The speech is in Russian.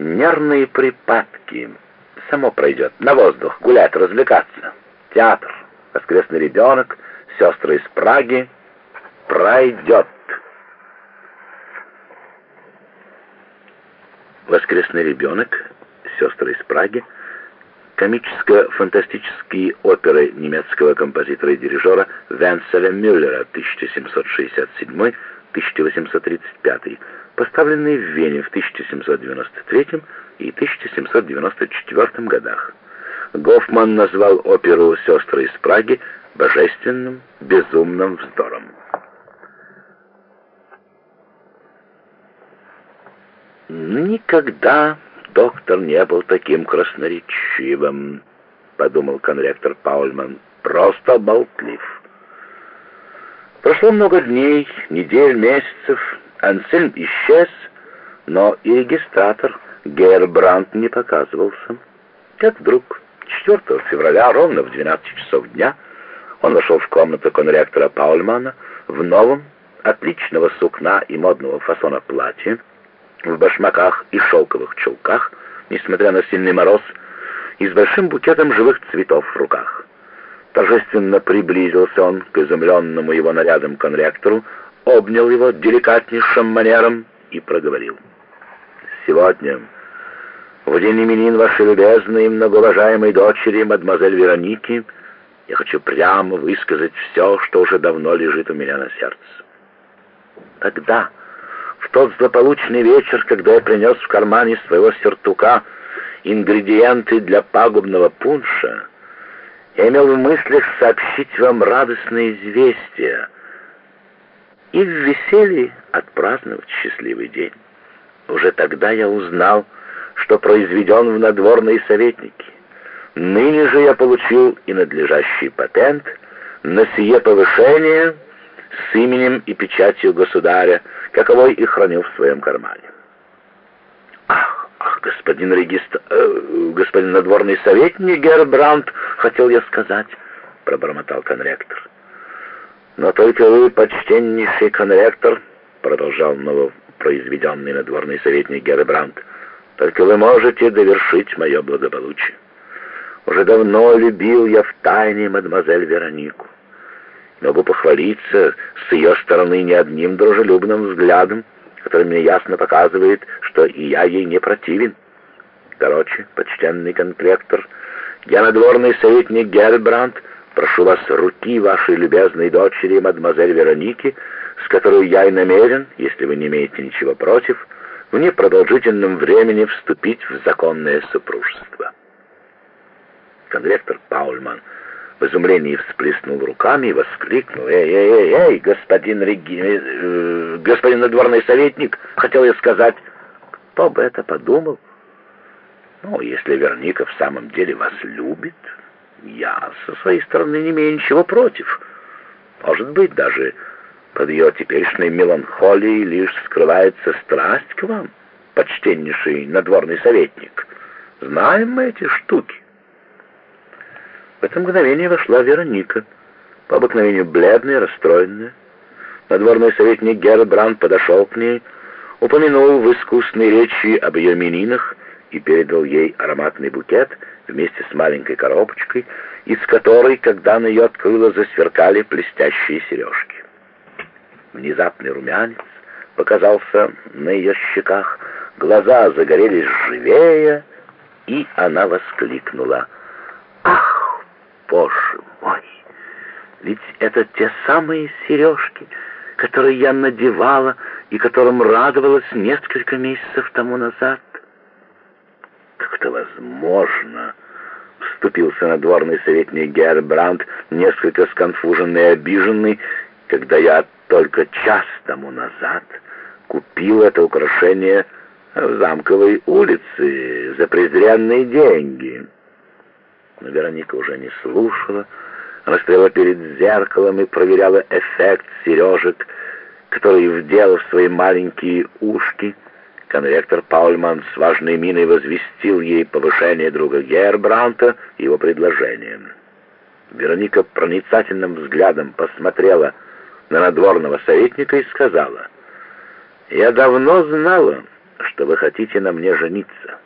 Нервные припадки. Само пройдет. На воздух, гулять, развлекаться. Театр, воскресный ребенок, сестры из Праги. Пройдет. Воскресный ребенок, сестры из Праги. Комическо-фантастические оперы немецкого композитора и дирижера Венселя Мюллера 1767-1835 поставленные в Вене в 1793 и 1794 годах. Гофман назвал оперу «Сестры из Праги» божественным, безумным вздором. «Никогда доктор не был таким красноречивым», — подумал конректор Паульман. «Просто болтлив». Прошло много дней, недель, месяцев, Ансельм исчез, но и регистратор Гейрбрандт не показывался. Как вдруг 4 февраля, ровно в 12 часов дня, он вошел в комнату конректора Паульмана в новом, отличного сукна и модного фасона платье, в башмаках и шелковых чулках, несмотря на сильный мороз, и с большим букетом живых цветов в руках. Торжественно приблизился он к изумленному его нарядом конректору, обнял его деликатнейшим манером и проговорил. «Сегодня, в день именин вашей любезной и многоуважаемой дочери, мадемуазель Вероники, я хочу прямо высказать все, что уже давно лежит у меня на сердце. Тогда, в тот злополучный вечер, когда я принес в кармане своего сюртука ингредиенты для пагубного пунша, я имел в мыслях сообщить вам радостное известие — и в веселье отпраздновать счастливый день. Уже тогда я узнал, что произведен в надворные советники. Ныне же я получил и надлежащий патент на сие повышение с именем и печатью государя, каковой и хранил в своем кармане. Господин регистр, э, господин надворный советник Гербранд, хотел я сказать, пробормотал конректор. Но только вы, почтеннейший конректор, продолжал новопроизведенный надворный советник Гербранд, только вы можете довершить мое благополучие. Уже давно любил я в тайне мадемуазель Веронику. Могу похвалиться с ее стороны не одним дружелюбным взглядом, который мне ясно показывает, что и я ей не противен. Короче, почтенный контректор, я надворный советник Гербранд, Прошу вас руки вашей любезной дочери, мадемуазель Вероники, с которой я и намерен, если вы не имеете ничего против, в непродолжительном времени вступить в законное супружество. Конректор Паульман в изумлении всплеснул руками и воскликнул. «Эй, эй, эй, эй, господин Реги... Э, господин надворный советник, хотел я сказать, кто бы это подумал? Ну, если Вероника в самом деле вас любит, я со своей стороны не имею ничего против. Может быть, даже под ее теперешней меланхолией лишь скрывается страсть к вам, почтеннейший надворный советник. Знаем мы эти штуки. В это мгновение вошла Вероника, по обыкновению бледная, расстроенная. Надворный советник Гербранд подошел к ней, упомянул в искусной речи об ее мининах и передал ей ароматный букет — вместе с маленькой коробочкой, из которой, когда она ее открыла, засверкали блестящие сережки. Внезапный румянец показался на ее щеках, глаза загорелись живее, и она воскликнула. «Ах, боже мой! Ведь это те самые сережки, которые я надевала и которым радовалась несколько месяцев тому назад. Как это возможно?» вступился надворный советник Гербранд, несколько сконфуженный и обиженный, когда я только час тому назад купил это украшение в замковой улице за презренные деньги. Но Вероника уже не слушала. Она стояла перед зеркалом и проверяла эффект сережек, который вдел в свои маленькие ушки — Конректор Паульман с важной миной возвестил ей повышение друга Гербранта и его предложение. Вероника проницательным взглядом посмотрела на надворного советника и сказала, «Я давно знала, что вы хотите на мне жениться.